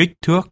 kích thước.